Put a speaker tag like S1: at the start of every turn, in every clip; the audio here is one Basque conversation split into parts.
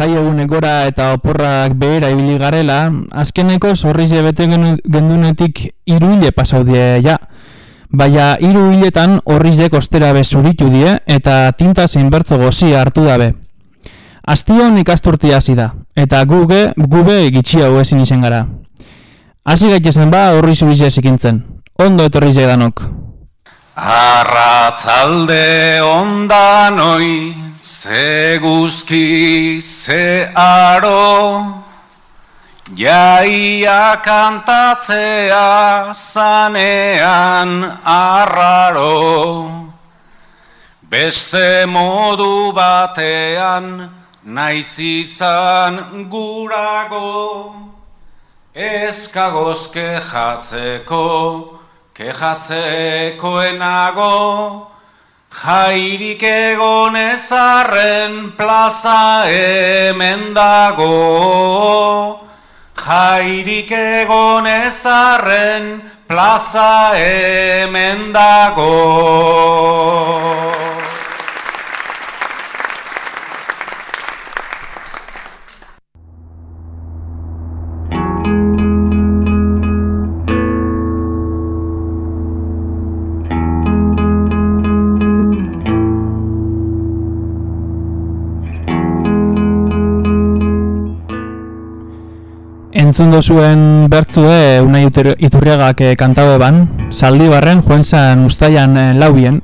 S1: jai egune gora eta oporrak behera ibili garela, azkeneko zorrize bete gendunetik iru hile pasaudie ja. Baina hiru hiletan horrizek ostera bezuritu die eta tinta zein bertzo gozi hartu dabe. Aztion ikasturti hasi da, eta guge, gube gitxi hau ezin izen gara. Hasi gaitezen ba horri zurize zikintzen. Ondo etorri danok.
S2: Arratzalde ondanoi, ze guzki, ze aro, Jaia kantatzea zanean arraro, beste modu batean naiz izan gurago, ezkagoz kejatzeko, kejatzeko enago, jairik egon ezarren plaza hemen dago, Jairik egon ezarren plaza hemen dago.
S1: Entzun dozuen bertzue unai iturriagak e, kantau eban, saldi barren joen zan ustaian e, laubien,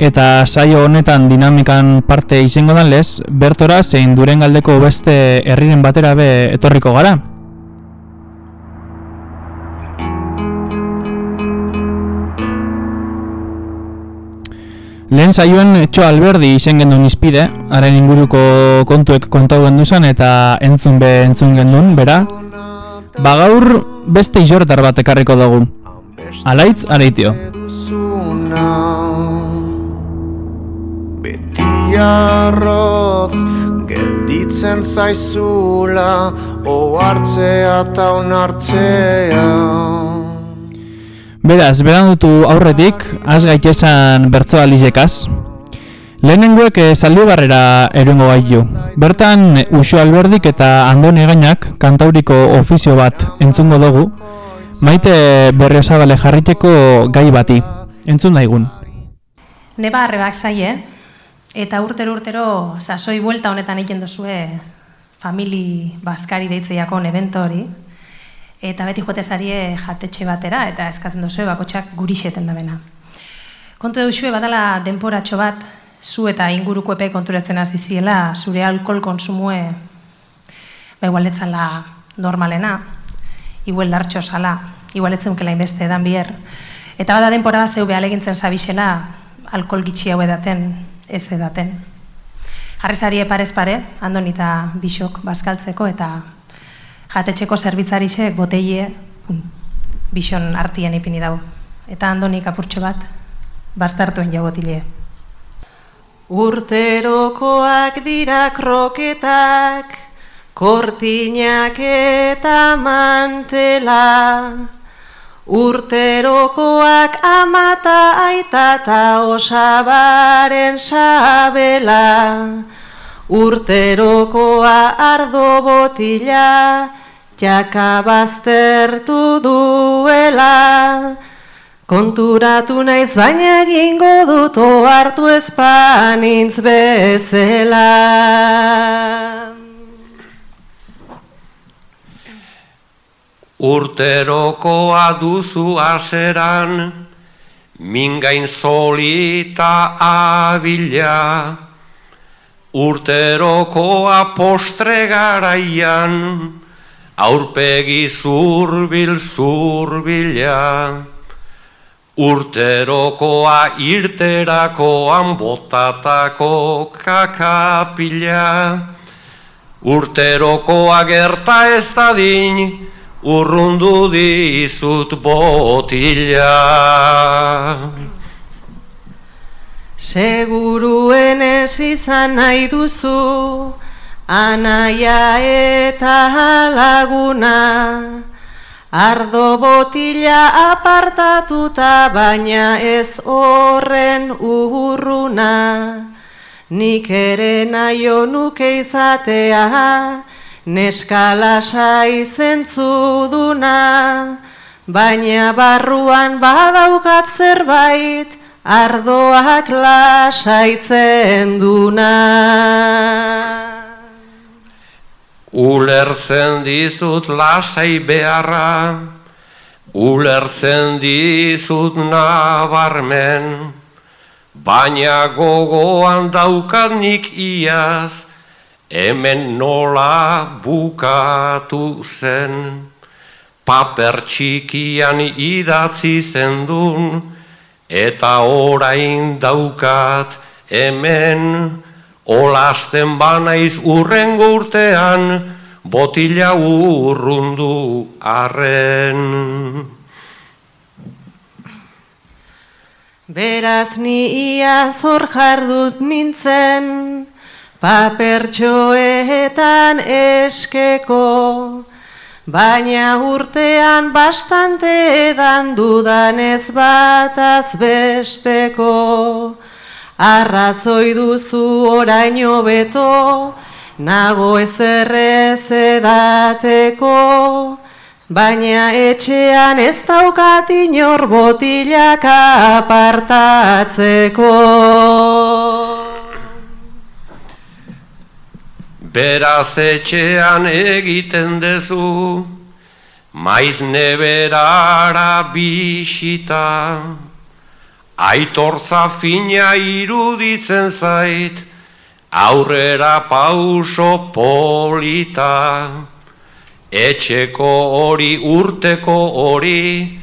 S1: eta saio honetan dinamikan parte izango dan lez, bertora zein duren galdeko beste herriren batera be etorriko gara. Lehen saioen etxo alberdi izen gendun izpide, haren inguruko kontuek kontau gendu eta entzun be entzun gendun, bera, Ba gaur beste isortar bat ekarriko dugu. Alaitz areitio.
S3: Beti arrotz gelditzen zaizula ohartzea eta onartzea.
S1: Beraz, beran dutu aurretik, az gaitesan bertzoa lizekaz. Lehenengoek eh, saldi barrera erungo gaitu. Bertan, Uxo Alberdik eta Andoni Gainak kantauriko ofizio bat entzungo dugu, maite berri osabale jarriteko gai bati. Entzun daigun.
S4: Neba arrebak zaie, eta urtero urtero sasoi buelta honetan egin duzue famili baskari deitzeiako nebento hori, eta beti jotezarie jatetxe batera, eta eskatzen duzue bakotxak gurixeten da bena. Kontu duzue badala denporatxo bat, zu eta inguruko epe konturatzen hasi ziela zure alkohol konsumue ba igualetzala normalena, igual lartxo sala, igualetzen kela inbeste edan bier. Eta bada denpora zeu behalegintzen zabixela alkohol gitxi hau edaten, ez edaten. Jarrezari eparez pare, andon eta bisok bazkaltzeko eta jatetxeko zerbitzarisek boteie bison artien ipini dago. Eta andonik apurtxo bat, bastartuen jagotile.
S5: Urterokoak dira kroketak, kortinak eta mantela. Urterokoak amata aita eta osabaren sabela. Urterokoa ardo botila, jakabaztertu duela. Konturatu naiz baina egingo dut hartu espanintz bezela.
S6: Urterokoa duzu aseran, mingain solita abila. Urterokoa postre garaian, aurpegi zurbil zurbila. Urterokoa irterakoan botatako kakapila. Urterokoa gerta ez dadin urrundu dizut botila.
S5: Seguruen ez izan nahi duzu anaia eta laguna Ardo botila apartatuta baina ez horren urruna. nik ere naio nuke izatea, neskala saizentzu duna, baina barruan badaukat zerbait, ardoak lasaitzen duna.
S6: Ulertzen dizut lasai beharra, ulertzen dizut nabarmen, baina gogoan daukat nik iaz, hemen nola bukatu zen. Paper txikian idatzi zendun, eta orain daukat hemen, Olasten banaiz urrengo urtean, botila urrundu arren.
S5: Beraz ni ia zor jardut nintzen, papertxoetan eskeko, baina urtean bastante edan dudan ez bataz besteko. Arrazoi duzu oraino beto, nago ezerrez edateko, baina etxean ez daukat inor botilak apartatzeko.
S6: Beraz etxean egiten dezu, maiz neberara bisita, Aitortza fina iruditzen zait, aurrera pauso polita. Etxeko hori urteko hori,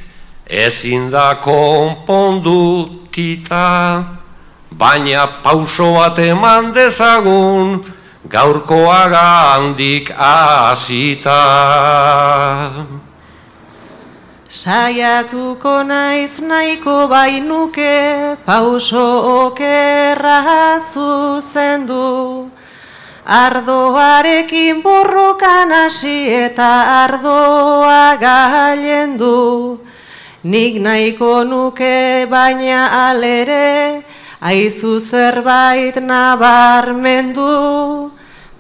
S6: ezin da konpondutita. Baina pauso bat eman dezagun, gaurkoaga handik asita.
S5: Saiatuko naiz nahiko bainuke pauso okerra zuzendu. Ardoarekin borrokan hasi eta ardoa gailendu. Nik nahiko nuke baina alere aizu zerbait nabarmendu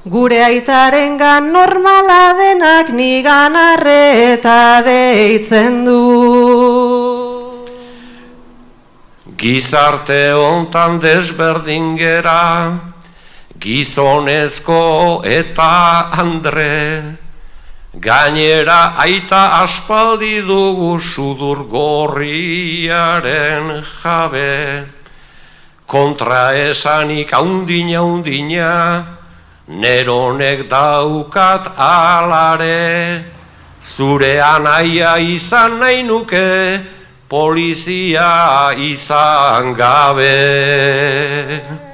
S5: Gure aitaren gan normala denak nigan arreta deitzen du.
S6: Gizarte hontan desberdin gera, gizonezko eta andre, gainera aita aspaldi dugu sudur gorriaren jabe, kontra esanik haundina haundina, Neronek daukat alare, zure anaia izan nahi nuke, polizia izan gabe.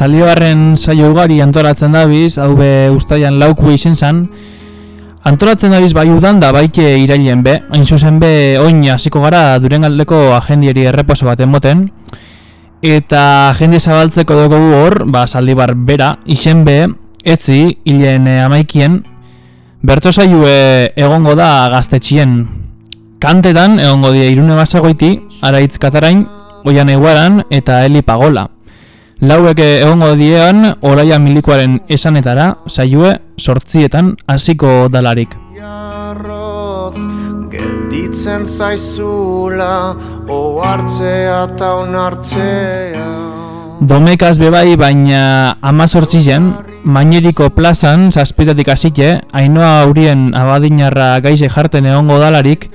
S1: Zalioarren saio ugari antolatzen dabiz, hau be ustaian lauku izen zan, antolatzen dabiz bai udan da baike irailen be, hain zuzen be oin hasiko gara duren aldeko agendieri erreposo bat moten, eta agende zabaltzeko dugu hor, ba, zaldibar bera, izen be, etzi, hilen amaikien, bertso saioe egongo da gaztetxien. Kantetan egongo die irune basagoiti, araitz katarain, oian eguaran eta heli pagola. Lauek egongo diean, oraia milikoaren esanetara, saioe, sortzietan, hasiko dalarik.
S3: gelditzen zaizula, oartzea eta onartzea.
S1: Domekaz bebai, baina ama sortzizen, maineriko plazan, zazpitatik hasike, ainoa aurien abadinarra gaize jarten egongo dalarik,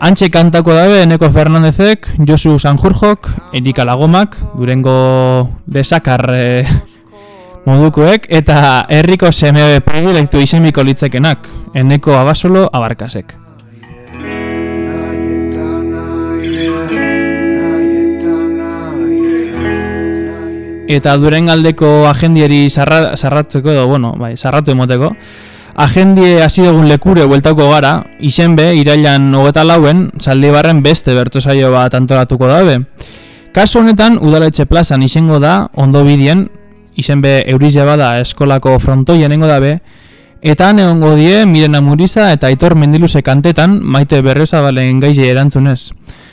S1: Antxe kantako dabe Eneko Fernandezek, Josu Sanjurjok, Erika Lagomak, Durengo Besakar e, modukoek, eta herriko semebe predilectu isemiko litzekenak, Eneko Abasolo Abarkasek. eta durengaldeko agendieri sarra, sarratzeko edo, bueno, bai, sarratu emoteko, agendie hasi dugun lekure bueltako gara, izen be, irailan hogeta lauen, saldi barren beste bertu saio bat antolatuko dabe. Kasu honetan, udaletxe plazan izango da, ondo bidien, izen be, eurizia bada eskolako frontoia nengo dabe, eta neongo die, miren amuriza eta aitor mendiluze kantetan, maite berrezabalen gaize erantzunez.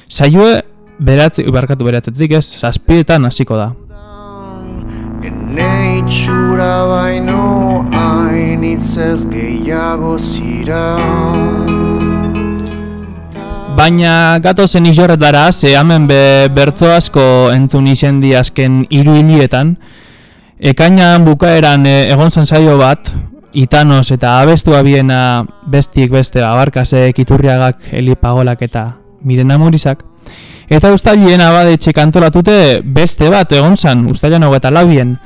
S1: Saioe, beratzi, barkatu beratzetik ez, zazpietan hasiko da.
S7: Ene itxura baino hainitzez gehiago zira.
S1: Baina gatozen izorretara, ze hemen be bertzo asko entzun izen di azken hiru hilietan, ekainan bukaeran e, egon zen saio bat, itanos eta abestu abiena bestik beste abarkasek, iturriagak, elipagolak eta miren amurizak, Eta ustalien abadetxe kantolatute beste bat egon zan, ustalian hogeta labien.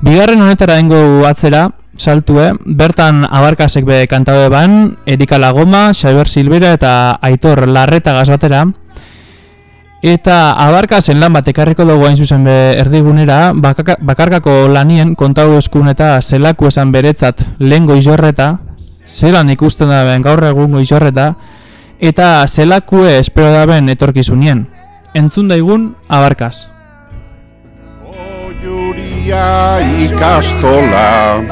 S1: Bigarren honetara dengo atzera, saltue, bertan abarkasek be kantabe ban, Erika Lagoma, Xaber Silvera eta Aitor Larreta gazbatera. Eta abarkasen lan bat dugu hain zuzen be erdigunera, bakarkako lanien kontau eskun eta zelaku esan beretzat lehen goizorreta, zelan ikusten da ben gaur egun goizorreta, eta zelakue espero da ben etorkizunien entzun daigun abarkaz.
S8: Oiuria ikastola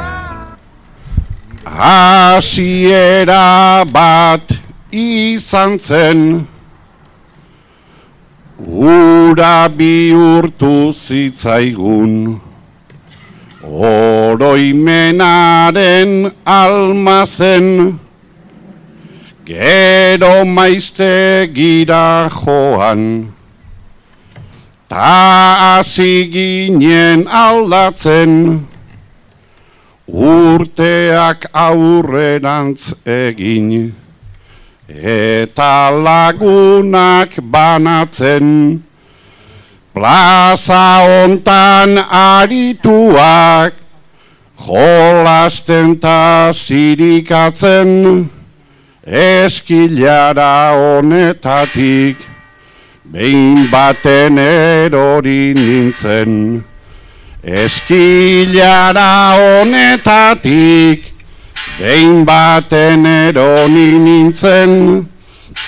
S8: Hasiera bat izan zen Ura bihurtu zitzaigun Oroimenaren almazen Gero maizte gira joan Ta hasi ginen aldatzen. Urteak aurrerantz egin. Eta lagunak banatzen. Plaza hontan arituak. Jolasten ta zirikatzen. Eskilara honetatik behin baten erori nintzen, eskilara honetatik, behin baten erori nintzen,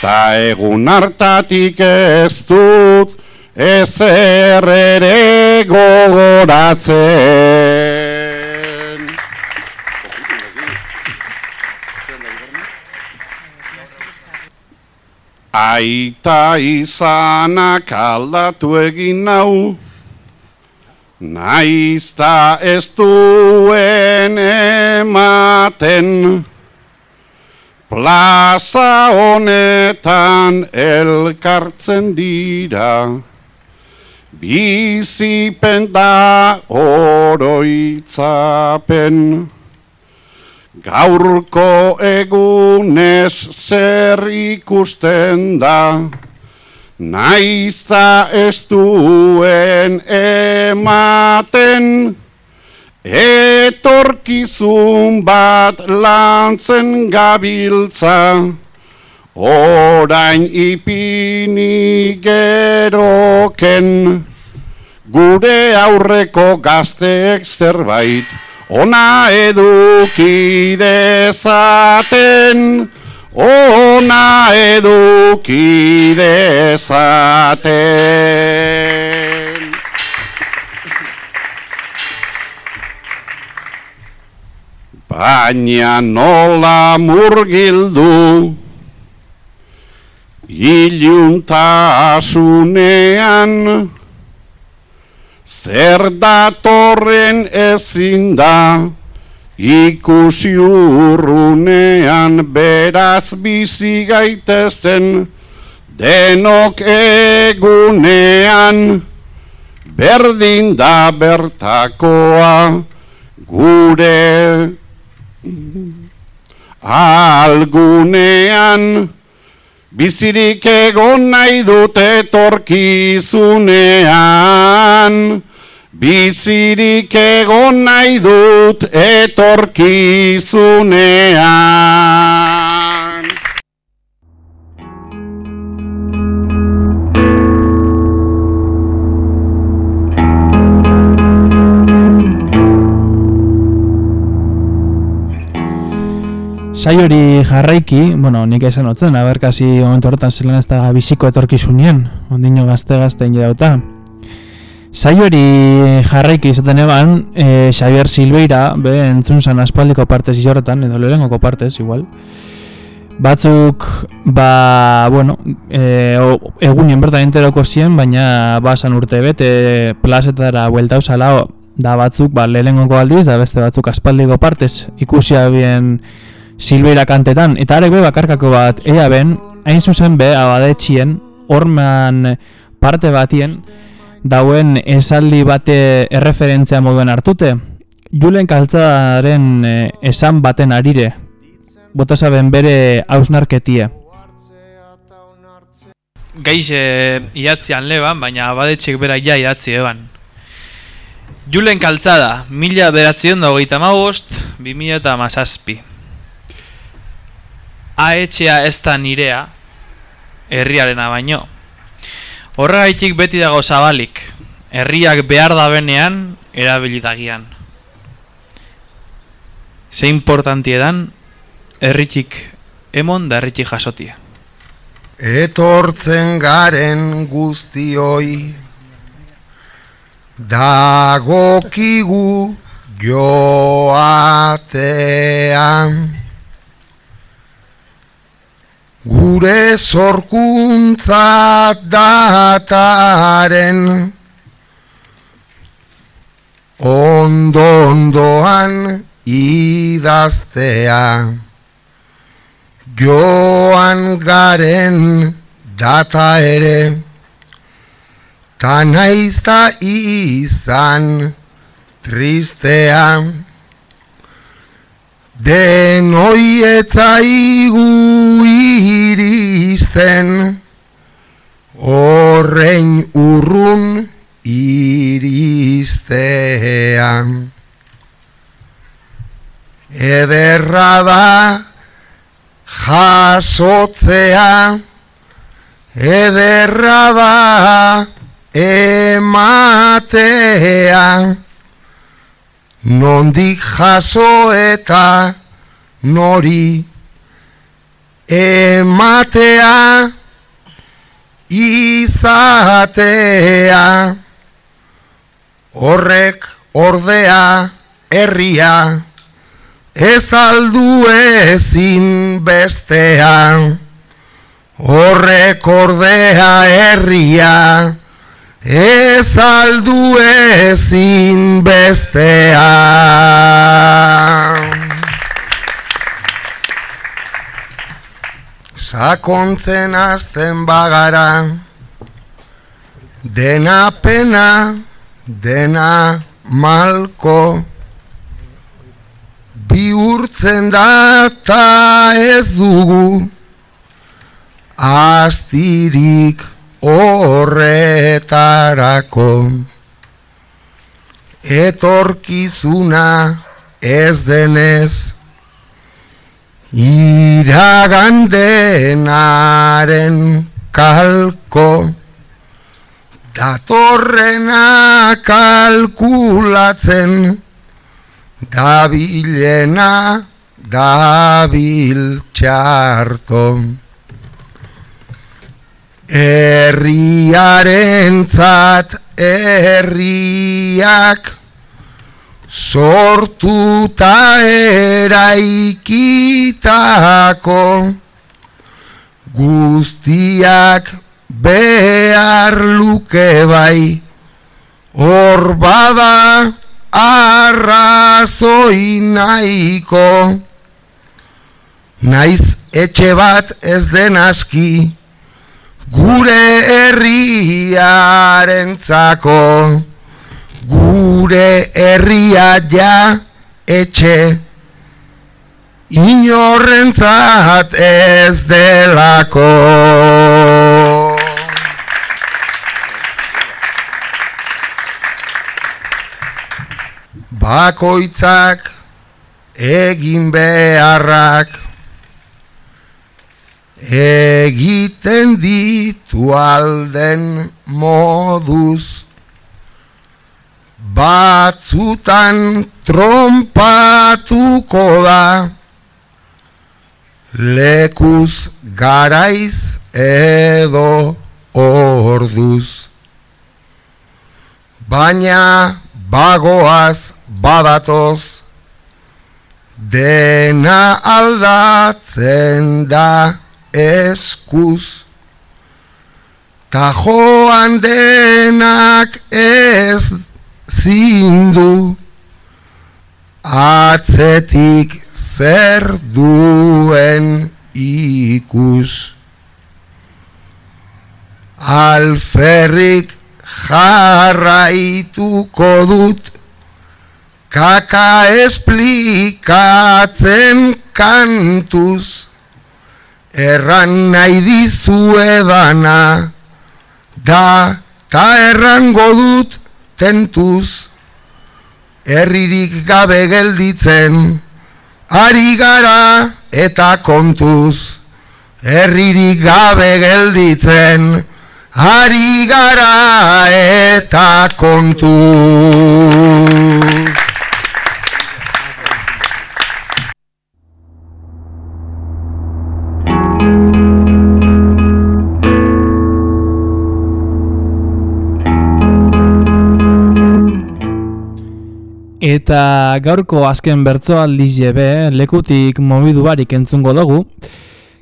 S8: ta egun hartatik ez dut, ez ere gogoratzen. Aita izanak aldatu egin nau, naizta ez duen ematen, plaza honetan elkartzen dira, bizipen da oroitzapen. Gaurko egunez zer ikusten da, Naizta ez duen ematen, Etorkizun bat lantzen gabiltza, Orain ipini geroken, Gure aurreko gazteek zerbait, ona eduki dezaten, ona eduki dezaten. Baina nola murgildu, asunean, Zer datorren ezin da, ikusi urrunean beraz bizi gaitezen, denok egunean, berdin da bertakoa, gure. Algunean, Bizirik egon nahi dute torkizunean, Bizirik egon nahi dut etorkizunean.
S1: Sai hori jarraiki, bueno, nik esan otzen, aberkasi momentu horretan zelan ez da biziko etorkizunien, ondino gazte-gazte ingerauta. Sai hori jarraiki izaten eban, e, Xavier Silveira, be, entzun zan aspaldiko partez izorretan, edo lehengoko partez, igual. Batzuk, ba, bueno, e, o, egunien bertan enteroko zien, baina basan urte bete plazetara buelta usala, da batzuk, ba, lehengoko aldiz, da beste batzuk aspaldiko partez ikusia bien Silveira kantetan, eta arek be bakarkako bat, ea ben, hain zuzen be, abadetxien, orman parte batien, dauen esaldi bate erreferentzia moduen hartute. Julen kaltzaren eh, esan baten arire, bota saben bere hausnarketie.
S9: Gaiz e, idatzian leban, baina abadetxek bera ja idatzi eban. Julen kaltzada, mila beratzion da hogeita magost, bi mila eta mazazpi. Aetxea ez da nirea, herriarena baino. Horregaitik beti dago zabalik, herriak behar da benean, erabilitagian. Ze importantiedan, herritik emon da herritik jasotia.
S7: Etortzen garen guztioi Dagokigu joatean Gure zorkuntza dataren. Ondo-ondoan idaztea. Joan garen data ere. Ta naizta izan tristean Denoi etzaigu iristen Horrein urrun iristean. Ederra da jasotzea Ederra da ematea nondik jaso eta nori ematea izatea. Horrek ordea herria ez aldu ezin bestea. Horrek ordea herria Ez aldu ezin bestea. Sakontzen azten bagara Dena pena, dena malko Bihurtzen data ez dugu Astirik horretarako. Etorkizuna ez denez iragandenaren kalko. Datorrena kalkulatzen dabilena dabil txarto Herriaren zat herriak sortuta eraikitako guztiak behar luke bai. Hor bada arrazoi nahiko naiz etxe bat ez den aski gure herriarentzako gure herria ja etxe. Inorrentzat ez delako. Bakoitzak egin beharrak egiten ditu alden moduz batzutan trompatuko da lekuz garaiz edo orduz. Baina bagoaz badatoz, dena aldatzen da eskuz. Ta joan denak ez zindu, atzetik zer duen ikus. Alferrik jarraituko dut, kaka esplikatzen kantuz, erran nahi dizuedana, da ta errango dut tentuz, herririk gabe gelditzen, ari gara eta kontuz, herririk gabe gelditzen, ari gara eta kontuz.
S1: Eta gaurko azken bertso aldiz jebe, lekutik mobidu barik entzungo dugu.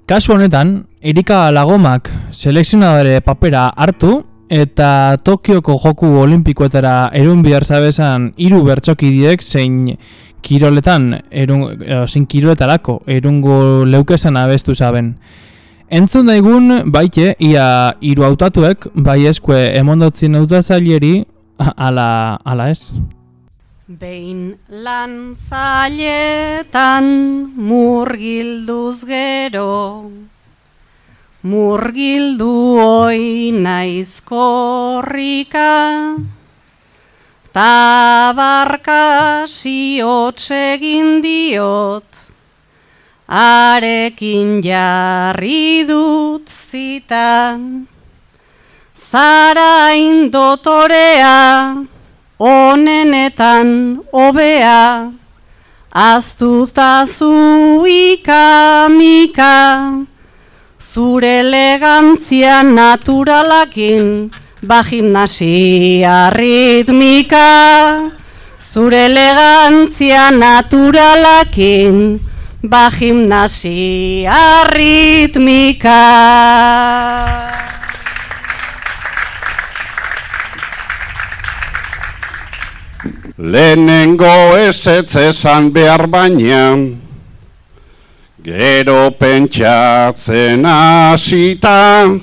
S1: Kasu honetan, Erika Lagomak selekzionadore papera hartu eta Tokioko joku olimpikoetara erun bihar zabezan hiru bertsokidiek zein kiroletan, erun, zein kiroletarako erungo leukesan abestu zaben. Entzun daigun, baite, ia hiru hautatuek bai eskue emondotzin hautatzaileri ala, ala ez.
S10: Behin lan zailetan murgilduz gero, murgildu hoi naiz korrika, tabarka siotxegin diot, arekin jarri dut zitan, zara indotorea, onenetan hobea, aztuztazu ikamika, zure elegantzia naturalakin, ba ritmika, zure elegantzia naturalakin, ba ritmika.
S8: Lehenengo ezetz esan behar baina, gero pentsatzen hasita,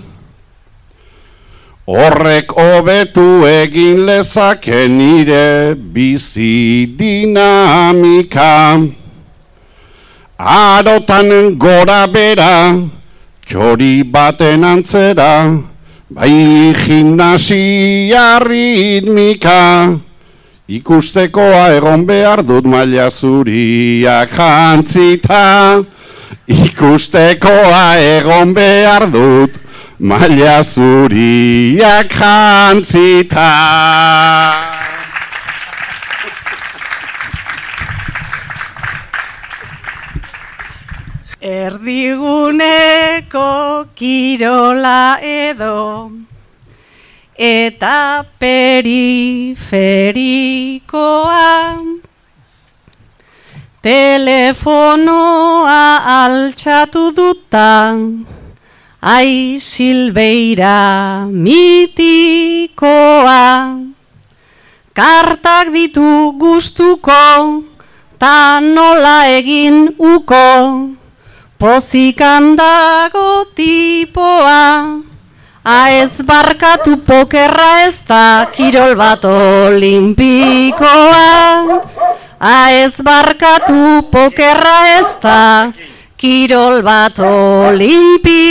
S8: horrek hobetu egin lezake nire bizi dinamika. Arotan gora bera, txori baten antzera, bai gimnasia ritmika. Ikustekoa egon behar dut maila zuriak jantzita. Ikustekoa egon behar dut maila zuriak jantzita.
S10: Erdiguneko kirola edo eta periferikoa. Telefonoa altxatu dutan ai silbeira mitikoa. Kartak ditu gustuko ta nola egin uko. Pozikan dago tipoa Aez barkatu pokerra ez da kirol bat olimpikoa. Aez barkatu pokerra ez da kirol bat olimpikoa.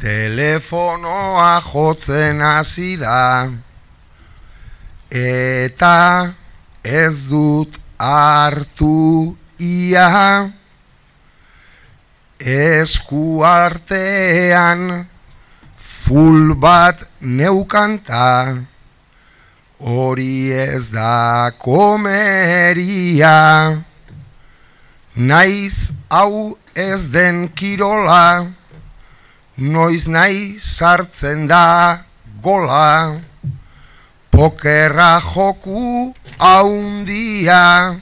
S7: Telefonoa jotzen hasi da eta ez dut hartu ia esku artean full bat neukanta hori ez da komeria. Naiz hau ez den kirola, noiz nahi sartzen da gola. Pokerra joku haundia,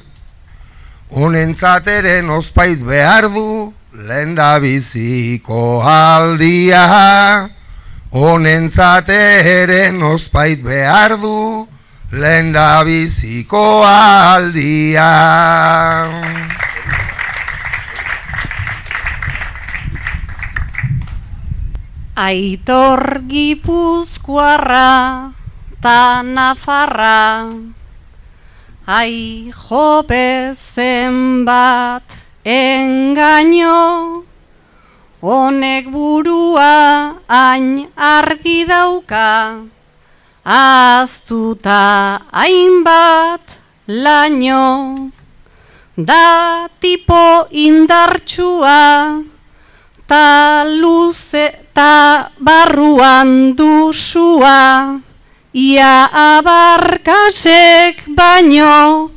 S7: honentzateren ospait behar du, lenda biziko aldia. Honentzateren ospait behar du, lenda biziko aldia.
S10: Aitor gipuzkoarra ta nafarra Ai jope zenbat engaino Honek burua hain argi dauka. Aztuta hainbat laino Da tipo indartsua Ta luze ta barruan duzua Ia abarkasek baino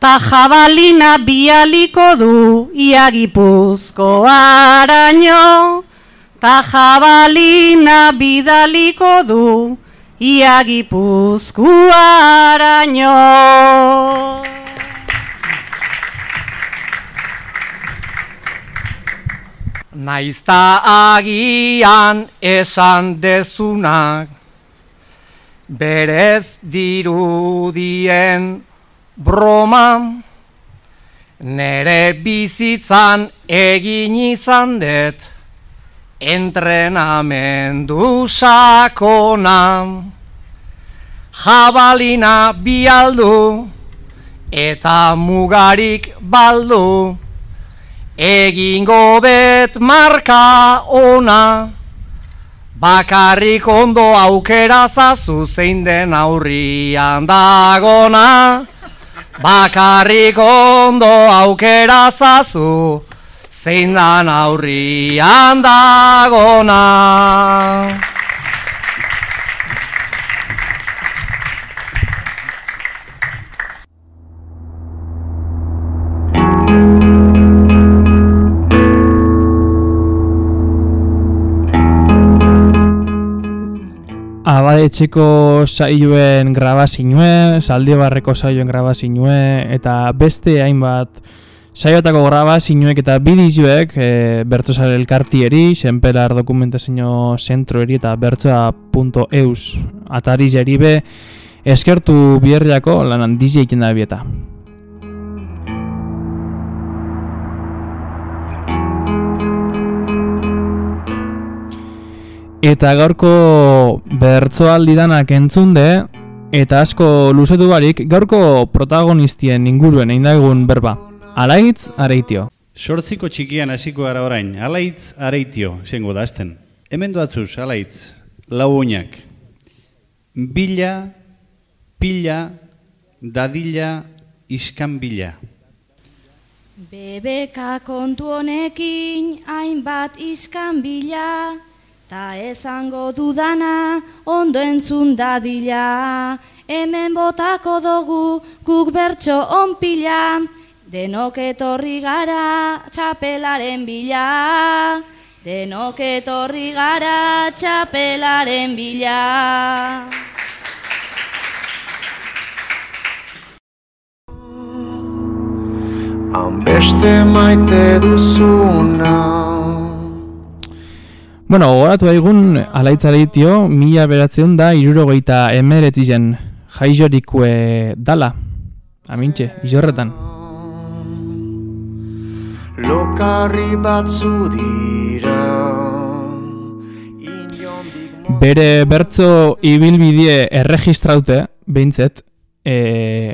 S10: Ta jabalina bialiko du Ia gipuzko araño Ta jabalina bidaliko du Ia gipuzko araño
S11: Naizta agian esan dezunak Berez dirudien broma Nere bizitzan egin izan dut Entrenamendu sakona. Jabalina bialdu eta mugarik baldu Egingo det marka ona Bakarrik ondo aukera zazu zein den aurrian dagona. Bakarrik ondo aukera zazu zein den aurrian dagona
S1: Abadetxeko saioen grabazinue, Zaldibarreko saioen grabazinue, eta beste hainbat saiotako grabazinuek eta bidizuek e, Bertzosare elkartieri, Senpelar dokumentazio zentroeri eta bertsoa.eus atari be eskertu bierriako lanan dizi egiten da bieta. Eta gaurko bertsoaldi danak entzunde, eta asko luzetu barik, gaurko protagonistien inguruen egin daigun berba. Alaitz, areitio.
S12: Sortziko txikian hasiko gara orain, alaitz, areitio, zengo da azten. Hemen duatzuz, alaitz, lau oinak. Bila, pila, dadila, iskan bila.
S13: Bebeka kontu honekin hainbat iskan bila, Ta esango dudana ondo entzun dadila, hemen botako dugu guk bertso onpila, denok etorri gara txapelaren bila, denok etorri gara txapelaren bila.
S3: Beste maite duzuna
S1: Bueno, gogoratu daigun alaitzareitio, mila beratzen da irurogeita emeretzizen jaizorikue dala. Amintxe, izorretan.
S3: Lokarri batzu dira
S1: Bere bertzo ibilbidie erregistraute, behintzet, e,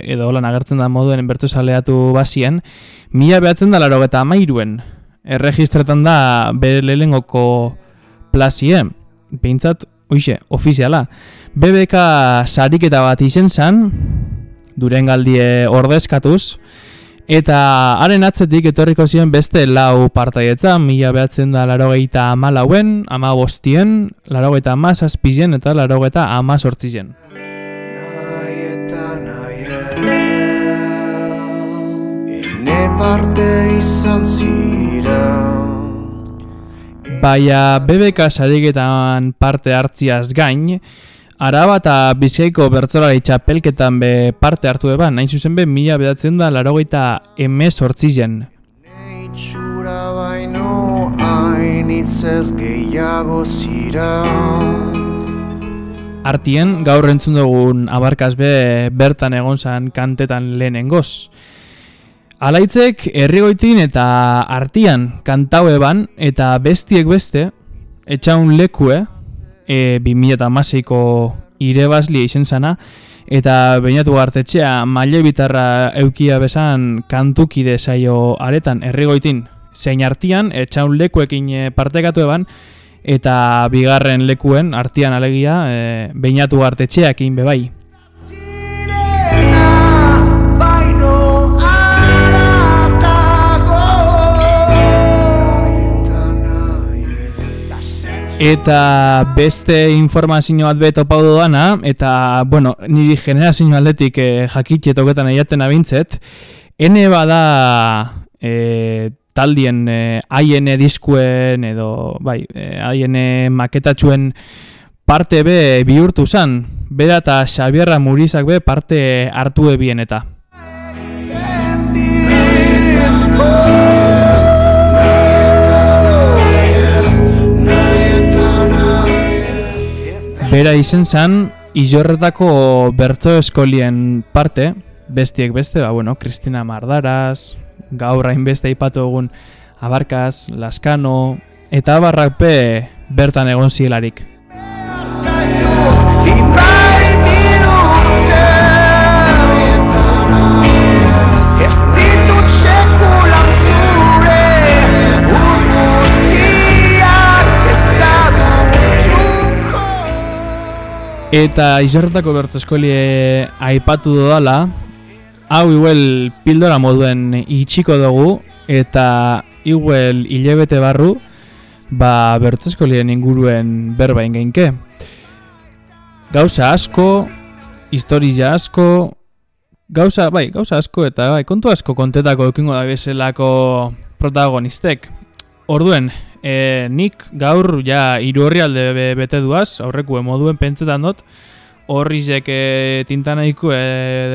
S1: edo holan agertzen da moduen bertzo saleatu basien, mila behatzen da laro eta amairuen. Erregistretan da bere lehengoko plazie, behintzat, oixe, ofiziala. BBK sariketa bat izen zan, duren galdie ordezkatuz, eta haren atzetik etorriko ziren beste lau partaietza, mila behatzen da larogeita ama lauen, ama bostien, larogeita ama saspizien eta larogeita ama sortzizien.
S3: Ne parte izan ziren
S1: Baina BBK sariketan parte hartziaz gain, Araba eta Bizkaiko bertzolari txapelketan be parte hartu eban, nahin zuzen be mila bedatzen da larogeita emez hortzizen.
S3: Itxura baino hainitzez gehiago zira
S1: Artien, gaur entzun dugun abarkaz be bertan egon zan kantetan lehenengoz. Alaitzek herrigoitin eta artian kantau eban eta bestiek beste etxaun lekue e, 2006ko irebazlia izen zana eta bainatu gartetxea maile bitarra eukia besan kantukide saio aretan herrigoitin zein artian etxaun lekuekin e, partekatu eban eta bigarren lekuen artian alegia e, bainatu gartetxeakin bebai. Eta beste informazio bat beto pau dana, eta, bueno, niri generazio aldetik e, jakitxe toketan aiaten abintzet, N bada e, taldien e, AIN diskuen edo, bai, e, AIN maketatxuen parte be bihurtu zan, bera eta Xabierra Murizak be parte hartu ebien eta. Bera izen zan, izorretako bertzo eskolien parte, bestiek beste, ba, bueno, Kristina Mardaraz, gaur hainbeste aipatu egun Abarkaz, Laskano, eta abarrak be bertan egon zielarik. Eta izorretako bertzo eskolie aipatu dodala, hau igual pildora moduen itxiko dugu, eta igual hilebete barru, ba bertzo eskolien inguruen berba ingeinke. Gauza asko, historia asko, gauza, bai, gauza asko eta bai, kontu asko kontetako ekingo da bezalako protagonistek. Orduen, e, nik gaur ja hiru alde be, bete duaz, aurreku moduen pentsetan dut, horrizek e, tintanaiko e,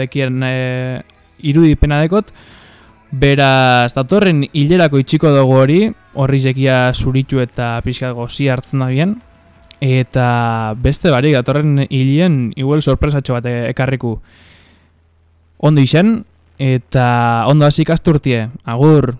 S1: dekien e, irudipena dekot, Beraz, datorren hilerako itxiko dugu hori, horrizekia zuritu eta pixka gozi hartzen da bien. Eta beste barik, datorren hilien, igual sorpresatxo bat e- ekarriku. Ondo izen, eta ondo hasi ikasturtie. Agur!